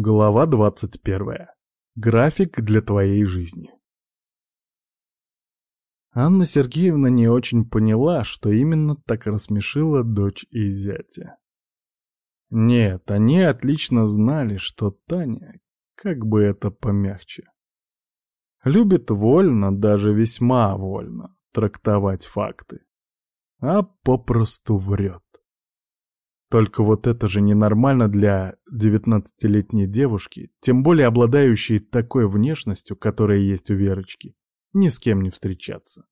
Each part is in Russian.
Глава 21. График для твоей жизни. Анна Сергеевна не очень поняла, что именно так рассмешила дочь и зятя. Нет, они отлично знали, что Таня, как бы это помягче, любит вольно, даже весьма вольно, трактовать факты, а попросту врет. Только вот это же ненормально для девятнадцатилетней девушки, тем более обладающей такой внешностью, которая есть у Верочки, ни с кем не встречаться.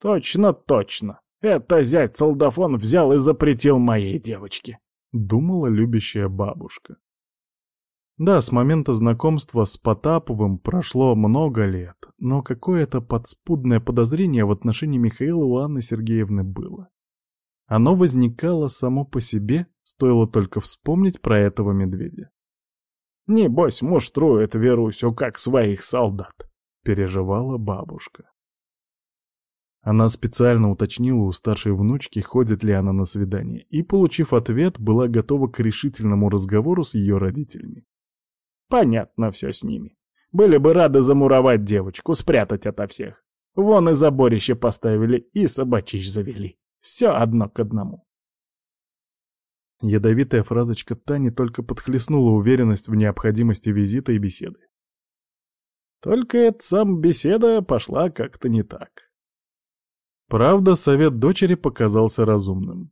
«Точно, точно! Это зять солдафон взял и запретил моей девочке!» — думала любящая бабушка. Да, с момента знакомства с Потаповым прошло много лет, но какое-то подспудное подозрение в отношении Михаила у Анны Сергеевны было. Оно возникало само по себе, стоило только вспомнить про этого медведя. «Небось, муштрует Верусю, как своих солдат», — переживала бабушка. Она специально уточнила у старшей внучки, ходит ли она на свидание, и, получив ответ, была готова к решительному разговору с ее родителями. «Понятно все с ними. Были бы рады замуровать девочку, спрятать ото всех. Вон и заборище поставили, и собачищ завели». Все одно к одному. Ядовитая фразочка Тани только подхлестнула уверенность в необходимости визита и беседы. Только эта сам беседа пошла как-то не так. Правда, совет дочери показался разумным.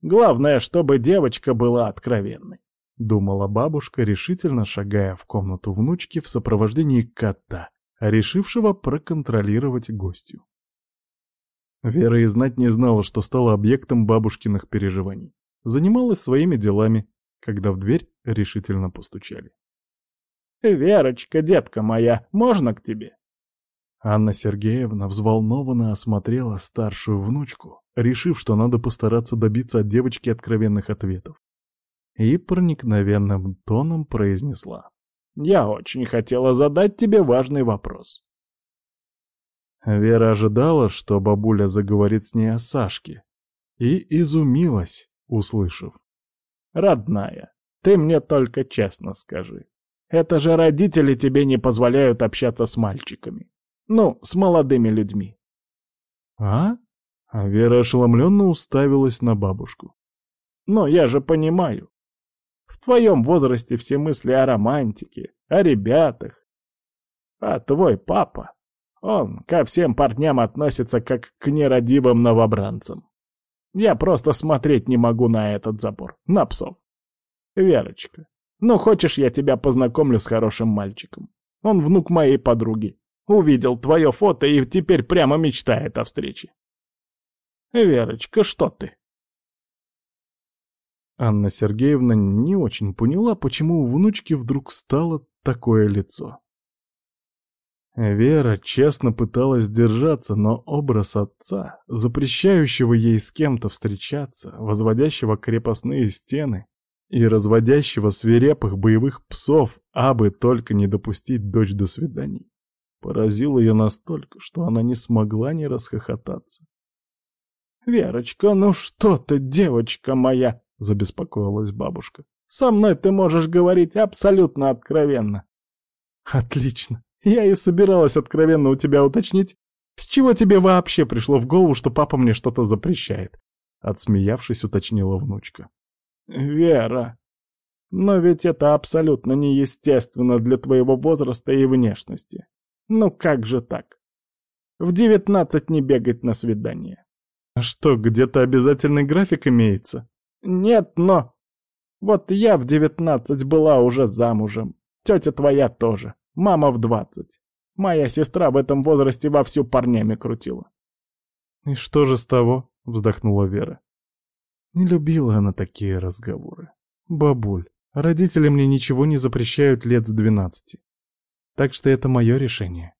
«Главное, чтобы девочка была откровенной», — думала бабушка, решительно шагая в комнату внучки в сопровождении кота, решившего проконтролировать гостью. Вера и знать не знала, что стала объектом бабушкиных переживаний. Занималась своими делами, когда в дверь решительно постучали. «Верочка, детка моя, можно к тебе?» Анна Сергеевна взволнованно осмотрела старшую внучку, решив, что надо постараться добиться от девочки откровенных ответов. И проникновенным тоном произнесла. «Я очень хотела задать тебе важный вопрос. Вера ожидала, что бабуля заговорит с ней о Сашке, и изумилась, услышав. «Родная, ты мне только честно скажи. Это же родители тебе не позволяют общаться с мальчиками. Ну, с молодыми людьми». «А?» А Вера ошеломленно уставилась на бабушку. «Но я же понимаю. В твоем возрасте все мысли о романтике, о ребятах. А твой папа он ко всем парням относится как к нерадивым новобранцам. Я просто смотреть не могу на этот забор, на псов. Верочка, ну хочешь, я тебя познакомлю с хорошим мальчиком? Он внук моей подруги. Увидел твое фото и теперь прямо мечтает о встрече. Верочка, что ты? Анна Сергеевна не очень поняла, почему у внучки вдруг стало такое лицо. Вера честно пыталась держаться, но образ отца, запрещающего ей с кем-то встречаться, возводящего крепостные стены и разводящего свирепых боевых псов, абы только не допустить дочь до свиданий, поразил ее настолько, что она не смогла не расхохотаться. «Верочка, ну что ты, девочка моя!» — забеспокоилась бабушка. «Со мной ты можешь говорить абсолютно откровенно». «Отлично!» Я и собиралась откровенно у тебя уточнить, с чего тебе вообще пришло в голову, что папа мне что-то запрещает? Отсмеявшись, уточнила внучка. Вера, но ведь это абсолютно неестественно для твоего возраста и внешности. Ну как же так? В девятнадцать не бегать на свидание. А что, где-то обязательный график имеется? Нет, но... Вот я в девятнадцать была уже замужем. Тетя твоя тоже. Мама в двадцать. Моя сестра в этом возрасте вовсю парнями крутила. «И что же с того?» — вздохнула Вера. Не любила она такие разговоры. «Бабуль, родители мне ничего не запрещают лет с двенадцати. Так что это мое решение».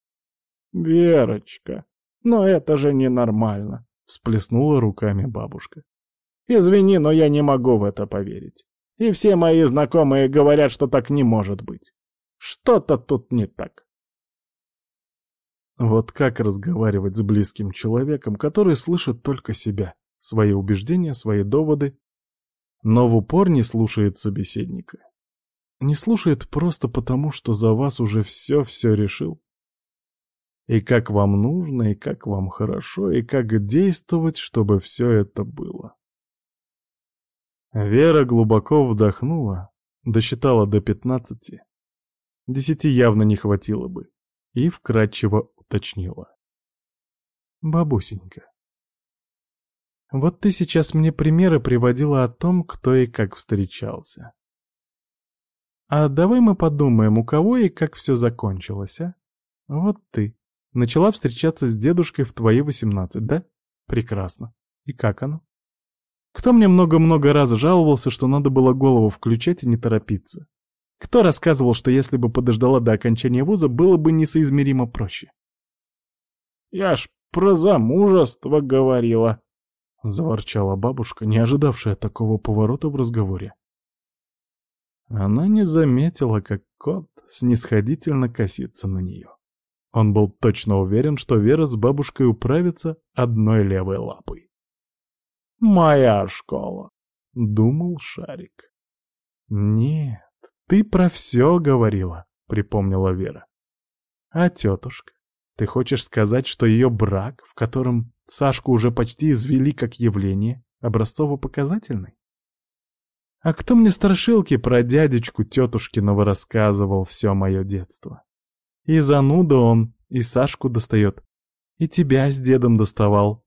«Верочка, но это же ненормально», — всплеснула руками бабушка. «Извини, но я не могу в это поверить. И все мои знакомые говорят, что так не может быть. Что-то тут не так. Вот как разговаривать с близким человеком, который слышит только себя, свои убеждения, свои доводы, но в упор не слушает собеседника. Не слушает просто потому, что за вас уже все-все решил. И как вам нужно, и как вам хорошо, и как действовать, чтобы все это было. Вера глубоко вдохнула, досчитала до пятнадцати. Десяти явно не хватило бы. И вкратчиво уточнила. «Бабусенька, вот ты сейчас мне примеры приводила о том, кто и как встречался. А давай мы подумаем, у кого и как все закончилось, а? Вот ты. Начала встречаться с дедушкой в твои восемнадцать, да? Прекрасно. И как оно? Кто мне много-много раз жаловался, что надо было голову включать и не торопиться? Кто рассказывал, что если бы подождала до окончания вуза, было бы несоизмеримо проще? «Я ж про замужество говорила», — заворчала бабушка, не ожидавшая такого поворота в разговоре. Она не заметила, как кот снисходительно косится на нее. Он был точно уверен, что Вера с бабушкой управится одной левой лапой. «Моя школа», — думал Шарик. «Нет, ты про все говорила», — припомнила Вера. «А тетушка, ты хочешь сказать, что ее брак, в котором Сашку уже почти извели как явление, образцово-показательный? А кто мне страшилки про дядечку тетушкиного рассказывал все мое детство? И зануда он, и Сашку достает, и тебя с дедом доставал.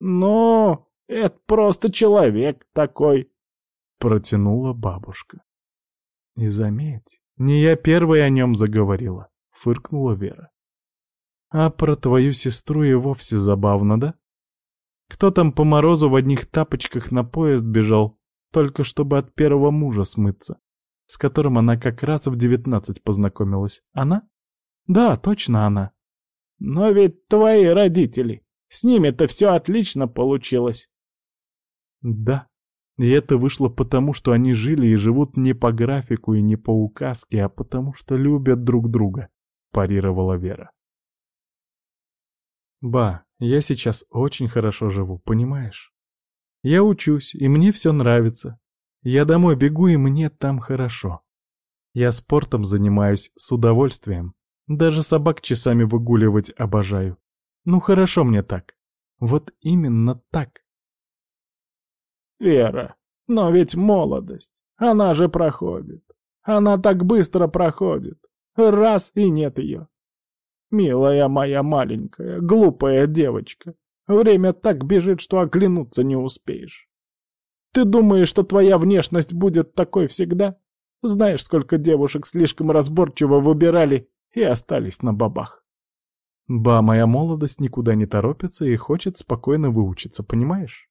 «Ну, это просто человек такой», — протянула бабушка. «И заметь, не я первой о нем заговорила», — фыркнула Вера. «А про твою сестру и вовсе забавно, да? Кто там по морозу в одних тапочках на поезд бежал, только чтобы от первого мужа смыться, с которым она как раз в девятнадцать познакомилась? Она?» Да, точно она. Но ведь твои родители. С ними-то все отлично получилось. Да, и это вышло потому, что они жили и живут не по графику и не по указке, а потому что любят друг друга, парировала Вера. Ба, я сейчас очень хорошо живу, понимаешь? Я учусь, и мне все нравится. Я домой бегу, и мне там хорошо. Я спортом занимаюсь с удовольствием. Даже собак часами выгуливать обожаю. Ну хорошо мне так. Вот именно так. Вера, но ведь молодость, она же проходит. Она так быстро проходит. Раз и нет ее. Милая моя маленькая, глупая девочка. Время так бежит, что оглянуться не успеешь. Ты думаешь, что твоя внешность будет такой всегда? Знаешь, сколько девушек слишком разборчиво выбирали и остались на бабах. Ба, моя молодость никуда не торопится и хочет спокойно выучиться, понимаешь?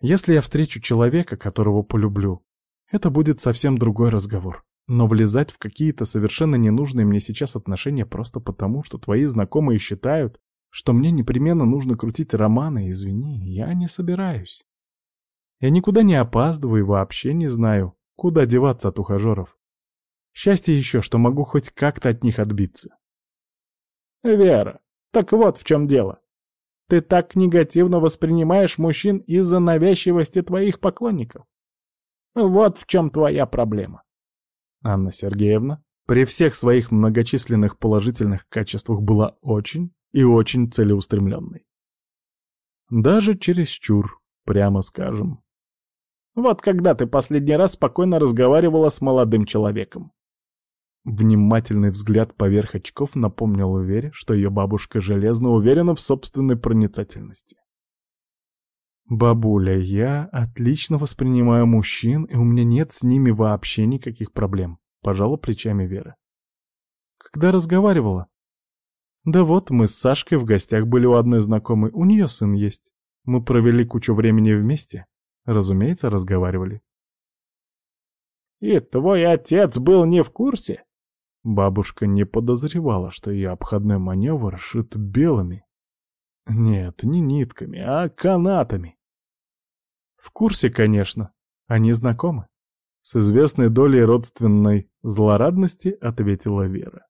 Если я встречу человека, которого полюблю, это будет совсем другой разговор. Но влезать в какие-то совершенно ненужные мне сейчас отношения просто потому, что твои знакомые считают, что мне непременно нужно крутить романы, извини, я не собираюсь. Я никуда не опаздываю и вообще не знаю, куда деваться от ухажеров. Счастье еще, что могу хоть как-то от них отбиться. Вера, так вот в чем дело. Ты так негативно воспринимаешь мужчин из-за навязчивости твоих поклонников. Вот в чем твоя проблема. Анна Сергеевна при всех своих многочисленных положительных качествах была очень и очень целеустремленной. Даже чересчур, прямо скажем. Вот когда ты последний раз спокойно разговаривала с молодым человеком. Внимательный взгляд поверх очков напомнил Вере, что ее бабушка железно уверена в собственной проницательности. «Бабуля, я отлично воспринимаю мужчин, и у меня нет с ними вообще никаких проблем», — пожала плечами Вера. «Когда разговаривала?» «Да вот, мы с Сашкой в гостях были у одной знакомой, у нее сын есть. Мы провели кучу времени вместе. Разумеется, разговаривали». «И твой отец был не в курсе?» Бабушка не подозревала, что ее обходной маневр шит белыми. Нет, не нитками, а канатами. В курсе, конечно. Они знакомы. С известной долей родственной злорадности ответила Вера.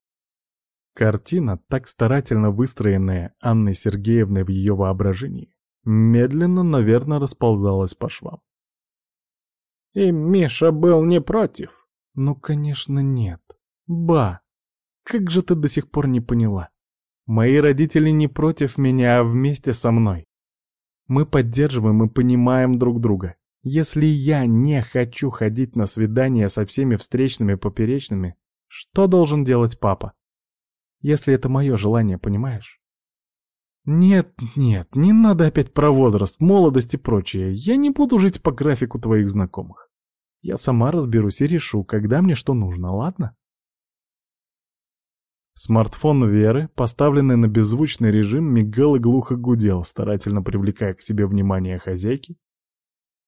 Картина, так старательно выстроенная Анной Сергеевной в ее воображении, медленно, наверное, расползалась по швам. И Миша был не против? Ну, конечно, нет. Ба, как же ты до сих пор не поняла? Мои родители не против меня, а вместе со мной. Мы поддерживаем и понимаем друг друга. Если я не хочу ходить на свидания со всеми встречными поперечными, что должен делать папа? Если это мое желание, понимаешь? Нет, нет, не надо опять про возраст, молодость и прочее. Я не буду жить по графику твоих знакомых. Я сама разберусь и решу, когда мне что нужно, ладно? Смартфон Веры, поставленный на беззвучный режим, мигал и глухо гудел, старательно привлекая к себе внимание хозяйки.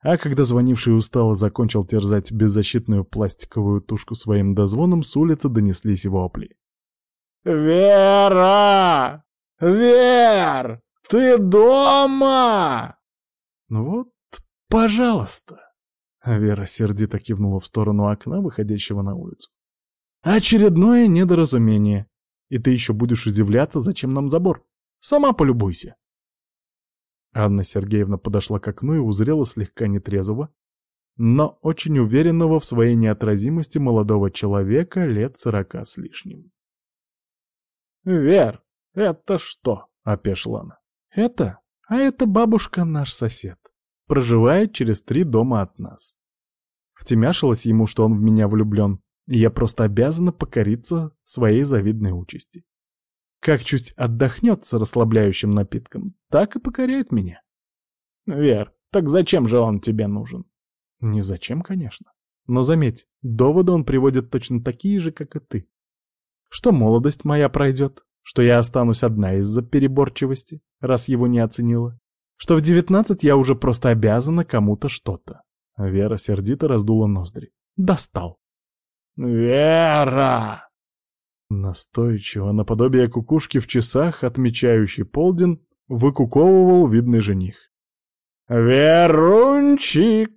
А когда звонивший устало закончил терзать беззащитную пластиковую тушку своим дозвоном, с улицы донеслись его опли. «Вера! Вер! Ты дома?» «Ну вот, пожалуйста!» Вера сердито кивнула в сторону окна, выходящего на улицу. «Очередное недоразумение. И ты еще будешь удивляться, зачем нам забор. Сама полюбуйся!» Анна Сергеевна подошла к окну и узрела слегка нетрезвого, но очень уверенного в своей неотразимости молодого человека лет сорока с лишним. «Вер, это что?» — опешила она. «Это? А это бабушка наш сосед. Проживает через три дома от нас. Втемяшилось ему, что он в меня влюблен, я просто обязана покориться своей завидной участи. Как чуть отдохнет с расслабляющим напитком, так и покоряет меня. Вер, так зачем же он тебе нужен? Не зачем, конечно. Но заметь, доводы он приводит точно такие же, как и ты что молодость моя пройдет, что я останусь одна из-за переборчивости, раз его не оценила, что в девятнадцать я уже просто обязана кому-то что-то. Вера сердито раздула ноздри. Достал. «Вера!» Настойчиво, наподобие кукушки в часах, отмечающий полдень, выкуковывал видный жених. «Верунчик!»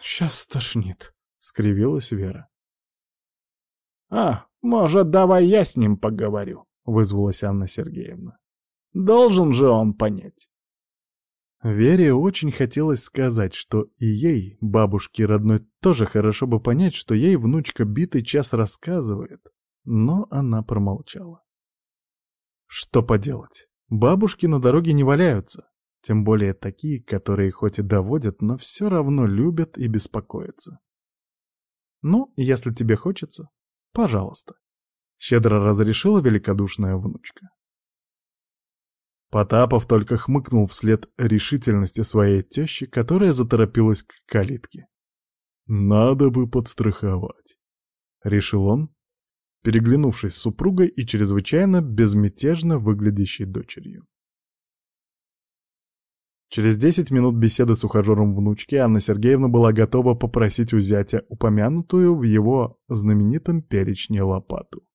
«Сейчас тошнит», — скривилась Вера. «А, «Может, давай я с ним поговорю», — вызвалась Анна Сергеевна. «Должен же он понять». Вере очень хотелось сказать, что и ей, бабушке родной, тоже хорошо бы понять, что ей внучка битый час рассказывает, но она промолчала. Что поделать, бабушки на дороге не валяются, тем более такие, которые хоть и доводят, но все равно любят и беспокоятся. Ну, если тебе хочется, Пожалуйста. Щедро разрешила великодушная внучка. Потапов только хмыкнул вслед решительности своей тещи, которая заторопилась к калитке. «Надо бы подстраховать», — решил он, переглянувшись с супругой и чрезвычайно безмятежно выглядящей дочерью. Через десять минут беседы с ухажером внучки Анна Сергеевна была готова попросить у зятя упомянутую в его знаменитом перечне лопату.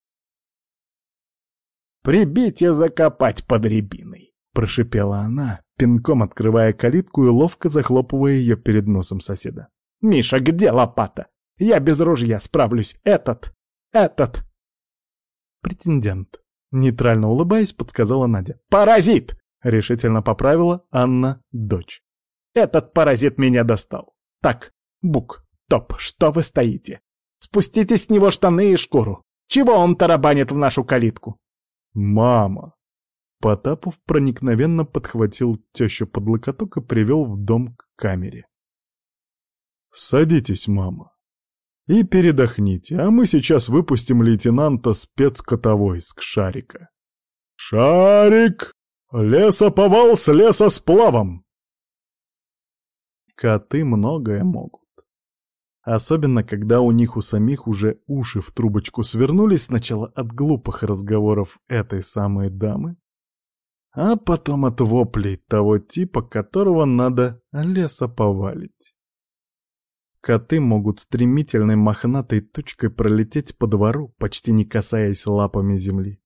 «Прибить и закопать под рябиной!» — прошипела она, пинком открывая калитку и ловко захлопывая ее перед носом соседа. «Миша, где лопата? Я без ружья справлюсь. Этот! Этот!» «Претендент», — нейтрально улыбаясь, подсказала Надя. «Паразит!» — решительно поправила Анна, дочь. «Этот паразит меня достал. Так, Бук, Топ, что вы стоите? Спустите с него штаны и шкуру. Чего он тарабанит в нашу калитку?» «Мама!» Потапов проникновенно подхватил тещу под локоток и привел в дом к камере. «Садитесь, мама, и передохните, а мы сейчас выпустим лейтенанта спецкотовойск Шарика». «Шарик!» Лесоповал с лесосплавом!» Коты многое могут. Особенно, когда у них у самих уже уши в трубочку свернулись сначала от глупых разговоров этой самой дамы, а потом от воплей того типа, которого надо лесоповалить. Коты могут стремительной мохнатой тучкой пролететь по двору, почти не касаясь лапами земли.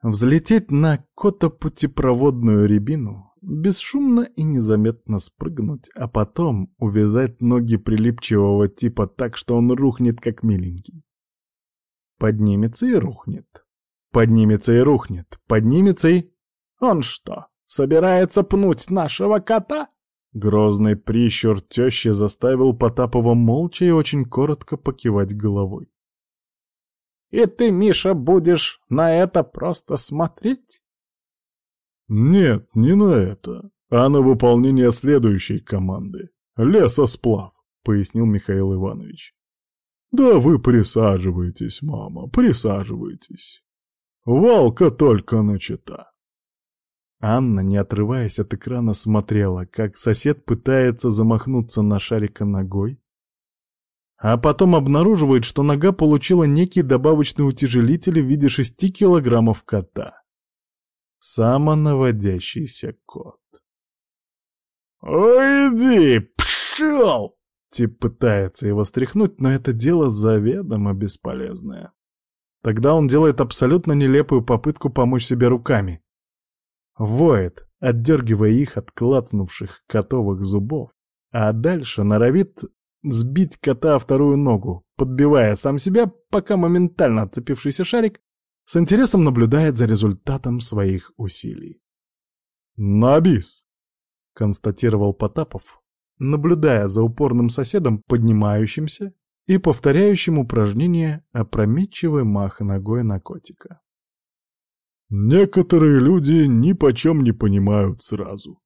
Взлететь на котопутепроводную рябину, бесшумно и незаметно спрыгнуть, а потом увязать ноги прилипчивого типа так, что он рухнет как миленький. Поднимется и рухнет. Поднимется и рухнет. Поднимется и... Он что, собирается пнуть нашего кота? Грозный прищур тещи заставил Потапова молча и очень коротко покивать головой. «И ты, Миша, будешь на это просто смотреть?» «Нет, не на это, а на выполнение следующей команды. Лесосплав», — пояснил Михаил Иванович. «Да вы присаживайтесь, мама, присаживайтесь. Валка только начата». Анна, не отрываясь от экрана, смотрела, как сосед пытается замахнуться на шарика ногой, а потом обнаруживает, что нога получила некий добавочный утяжелитель в виде шести килограммов кота. Самонаводящийся кот. «Уйди, пшел!» Тип пытается его стряхнуть, но это дело заведомо бесполезное. Тогда он делает абсолютно нелепую попытку помочь себе руками. Воет, отдергивая их от клацнувших котовых зубов, а дальше норовит сбить кота вторую ногу, подбивая сам себя, пока моментально отцепившийся шарик с интересом наблюдает за результатом своих усилий. «Набис!» — констатировал Потапов, наблюдая за упорным соседом, поднимающимся и повторяющим упражнение опрометчивый мах ногой на котика. Некоторые люди ни почем не понимают сразу.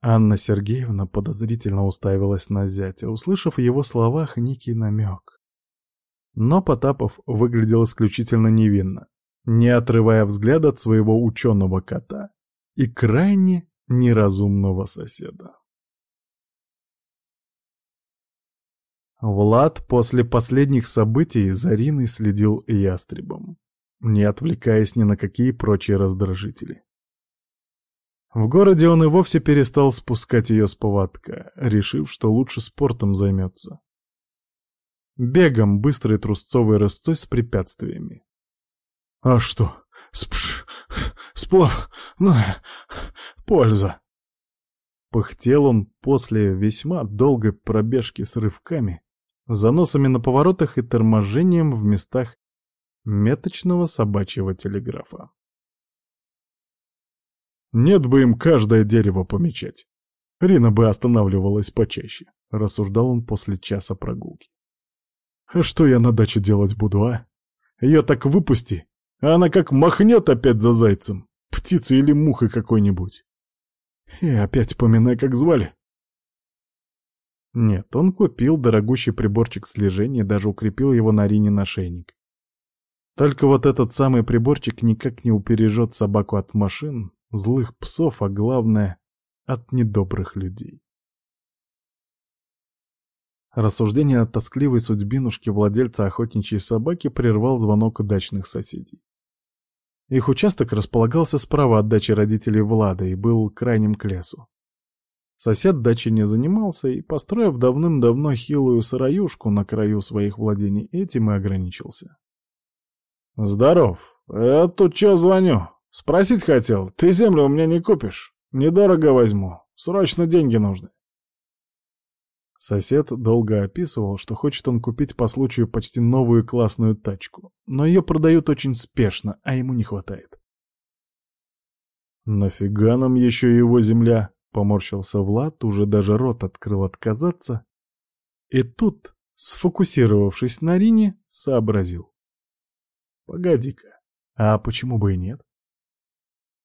Анна Сергеевна подозрительно уставилась на зятя, услышав в его словах некий намек. Но Потапов выглядел исключительно невинно, не отрывая взгляда от своего ученого кота и крайне неразумного соседа. Влад после последних событий за Риной следил ястребом не отвлекаясь ни на какие прочие раздражители. В городе он и вовсе перестал спускать ее с поводка, решив, что лучше спортом займется. Бегом, быстрой трусцовой рысцой с препятствиями. А что? Спш... Сплав... Ну... Польза. Пыхтел он после весьма долгой пробежки с рывками, заносами на поворотах и торможением в местах меточного собачьего телеграфа. Нет бы им каждое дерево помечать. Рина бы останавливалась почаще, рассуждал он после часа прогулки. А что я на даче делать буду, а? Ее так выпусти, а она как махнет опять за зайцем, птицей или мухой какой-нибудь. И опять поминай, как звали. Нет, он купил дорогущий приборчик слежения, даже укрепил его на Рине на шейник. Только вот этот самый приборчик никак не упережет собаку от машин, злых псов, а главное — от недобрых людей. Рассуждение о тоскливой судьбинушке владельца охотничьей собаки прервал звонок дачных соседей. Их участок располагался справа от дачи родителей Влада и был крайним к лесу. Сосед дачи не занимался и, построив давным-давно хилую сыроюшку на краю своих владений, этим и ограничился. «Здоров. Я тут чё звоню? Спросить хотел. Ты землю у меня не купишь? Недорого возьму. Срочно деньги нужны». Сосед долго описывал, что хочет он купить по случаю почти новую классную тачку, но ее продают очень спешно, а ему не хватает. «Нафига нам еще его земля?» — поморщился Влад, уже даже рот открыл отказаться. И тут, сфокусировавшись на Рине, сообразил. Погоди-ка, а почему бы и нет?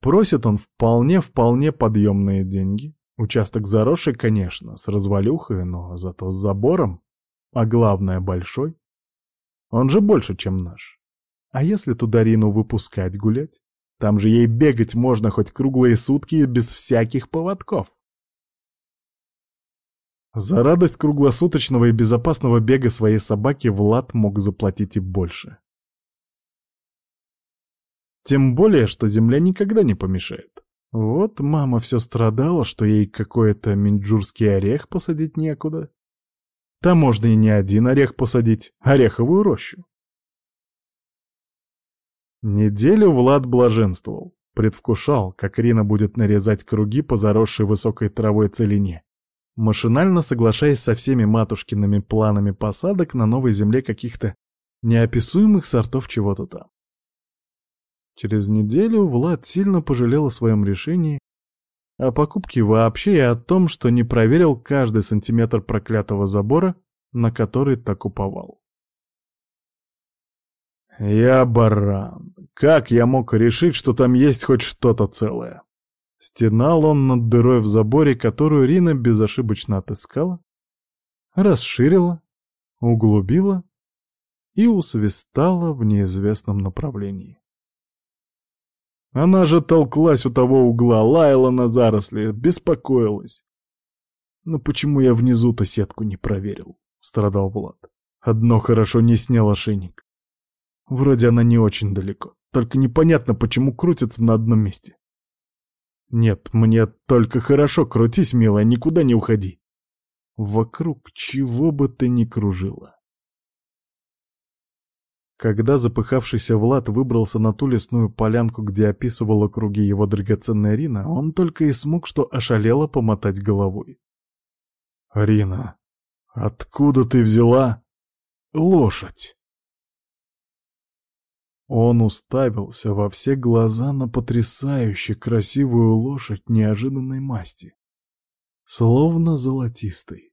Просит он вполне-вполне подъемные деньги. Участок заросший, конечно, с развалюхой, но зато с забором. А главное, большой. Он же больше, чем наш. А если туда Рину выпускать гулять? Там же ей бегать можно хоть круглые сутки без всяких поводков. За радость круглосуточного и безопасного бега своей собаки Влад мог заплатить и больше. Тем более, что земля никогда не помешает. Вот мама все страдала, что ей какой-то минджурский орех посадить некуда. Там можно и не один орех посадить, ореховую рощу. Неделю Влад блаженствовал, предвкушал, как Рина будет нарезать круги по заросшей высокой травой целине, машинально соглашаясь со всеми матушкиными планами посадок на новой земле каких-то неописуемых сортов чего-то там. Через неделю Влад сильно пожалел о своем решении о покупке вообще и о том, что не проверил каждый сантиметр проклятого забора, на который так уповал. Я баран. Как я мог решить, что там есть хоть что-то целое? Стенал он над дырой в заборе, которую Рина безошибочно отыскала, расширила, углубила и усвистала в неизвестном направлении. Она же толклась у того угла, лаяла на заросли, беспокоилась. «Ну почему я внизу-то сетку не проверил?» — страдал Влад. «Одно хорошо не снял ошейник. Вроде она не очень далеко, только непонятно, почему крутится на одном месте. Нет, мне только хорошо крутись, милая, никуда не уходи. Вокруг чего бы ты ни кружила. Когда запыхавшийся Влад выбрался на ту лесную полянку, где описывала круги его драгоценная Рина, он только и смог что ошалело помотать головой. «Рина, откуда ты взяла лошадь?» Он уставился во все глаза на потрясающе красивую лошадь неожиданной масти, словно золотистой.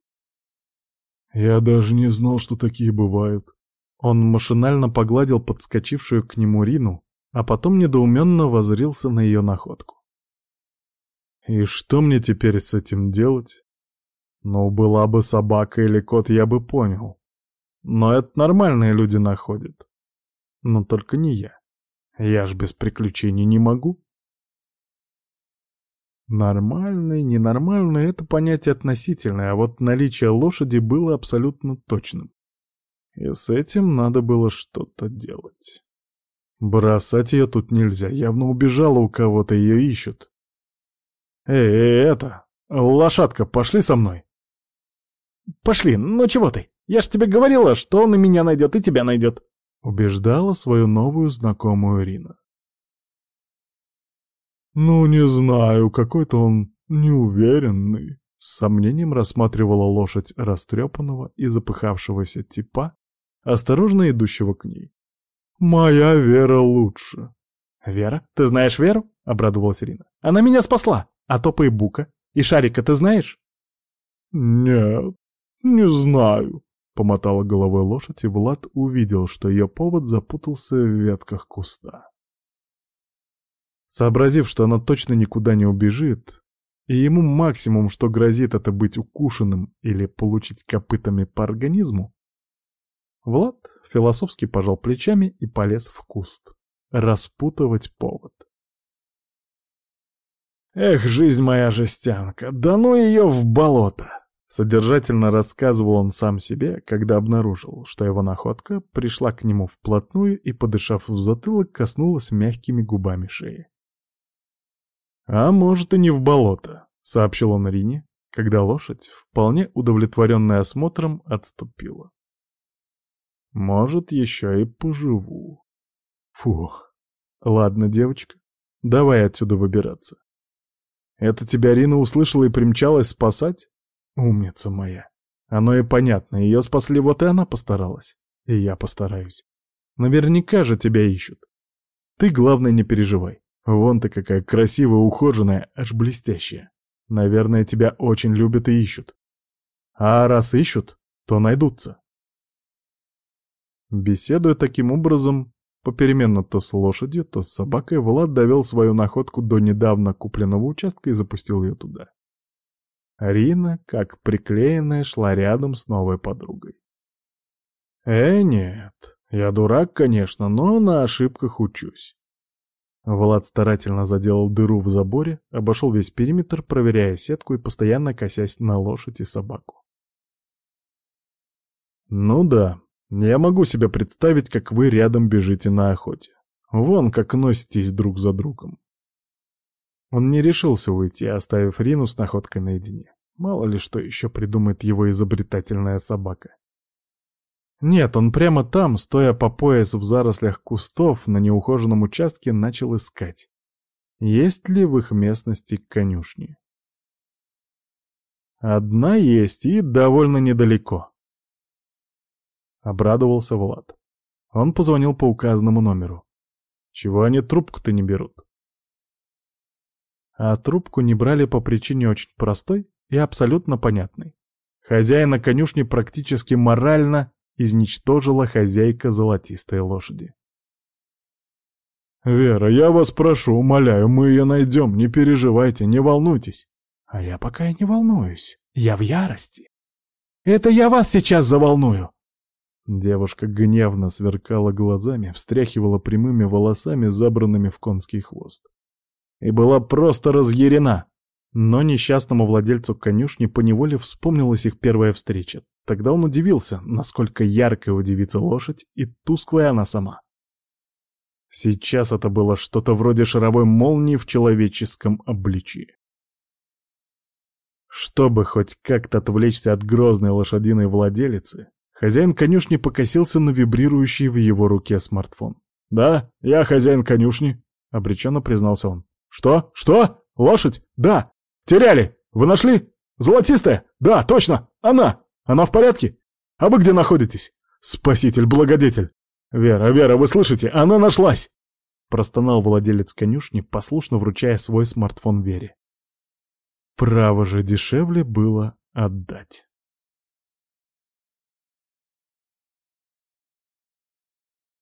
Я даже не знал, что такие бывают. Он машинально погладил подскочившую к нему Рину, а потом недоуменно возрился на ее находку. И что мне теперь с этим делать? Ну, была бы собака или кот, я бы понял. Но это нормальные люди находят. Но только не я. Я ж без приключений не могу. Нормальный, ненормальный — это понятие относительное, а вот наличие лошади было абсолютно точным. И с этим надо было что-то делать. Бросать ее тут нельзя, явно убежала у кого-то, ее ищут. «Эй, это, лошадка, пошли со мной!» «Пошли, ну чего ты? Я ж тебе говорила, что он и меня найдет, и тебя найдет!» Убеждала свою новую знакомую Рина. «Ну, не знаю, какой-то он неуверенный», — с сомнением рассматривала лошадь растрепанного и запыхавшегося типа, осторожно идущего к ней. «Моя Вера лучше». «Вера? Ты знаешь Веру?» — обрадовалась Ирина. «Она меня спасла. А Топа и Бука? И Шарика ты знаешь?» «Нет, не знаю», — помотала головой лошадь, и Влад увидел, что ее повод запутался в ветках куста. Сообразив, что она точно никуда не убежит, и ему максимум, что грозит, это быть укушенным или получить копытами по организму, Влад философски пожал плечами и полез в куст. Распутывать повод. «Эх, жизнь моя жестянка, да ну ее в болото!» Содержательно рассказывал он сам себе, когда обнаружил, что его находка пришла к нему вплотную и, подышав в затылок, коснулась мягкими губами шеи. «А может и не в болото», — сообщил он Рине, когда лошадь, вполне удовлетворенная осмотром, отступила. Может, еще и поживу. Фух. Ладно, девочка, давай отсюда выбираться. Это тебя Рина услышала и примчалась спасать? Умница моя. Оно и понятно, ее спасли, вот и она постаралась. И я постараюсь. Наверняка же тебя ищут. Ты, главное, не переживай. Вон ты какая красивая, ухоженная, аж блестящая. Наверное, тебя очень любят и ищут. А раз ищут, то найдутся. Беседуя таким образом, попеременно то с лошадью, то с собакой, Влад довел свою находку до недавно купленного участка и запустил ее туда. Арина, как приклеенная, шла рядом с новой подругой. «Э, нет, я дурак, конечно, но на ошибках учусь». Влад старательно заделал дыру в заборе, обошел весь периметр, проверяя сетку и постоянно косясь на лошадь и собаку. «Ну да, я могу себе представить, как вы рядом бежите на охоте. Вон как носитесь друг за другом. Он не решился уйти, оставив Рину с находкой наедине. Мало ли что еще придумает его изобретательная собака. Нет, он прямо там, стоя по пояс в зарослях кустов на неухоженном участке, начал искать. Есть ли в их местности конюшни? Одна есть и довольно недалеко. Обрадовался Влад. Он позвонил по указанному номеру. Чего они трубку-то не берут? А трубку не брали по причине очень простой и абсолютно понятной. Хозяина конюшни практически морально изничтожила хозяйка золотистой лошади. «Вера, я вас прошу, умоляю, мы ее найдем, не переживайте, не волнуйтесь». «А я пока и не волнуюсь, я в ярости. Это я вас сейчас заволную!» Девушка гневно сверкала глазами, встряхивала прямыми волосами, забранными в конский хвост. И была просто разъярена. Но несчастному владельцу конюшни поневоле вспомнилась их первая встреча. Тогда он удивился, насколько яркая удивится лошадь и тусклая она сама. Сейчас это было что-то вроде шаровой молнии в человеческом обличии. Чтобы хоть как-то отвлечься от грозной лошадиной владелицы, хозяин конюшни покосился на вибрирующий в его руке смартфон. «Да, я хозяин конюшни», — обреченно признался он. «Что? Что? Лошадь? Да! Теряли! Вы нашли? Золотистая? Да, точно! Она! Она в порядке? А вы где находитесь? Спаситель, благодетель! Вера, Вера, вы слышите? Она нашлась!» Простонал владелец конюшни, послушно вручая свой смартфон Вере. Право же дешевле было отдать.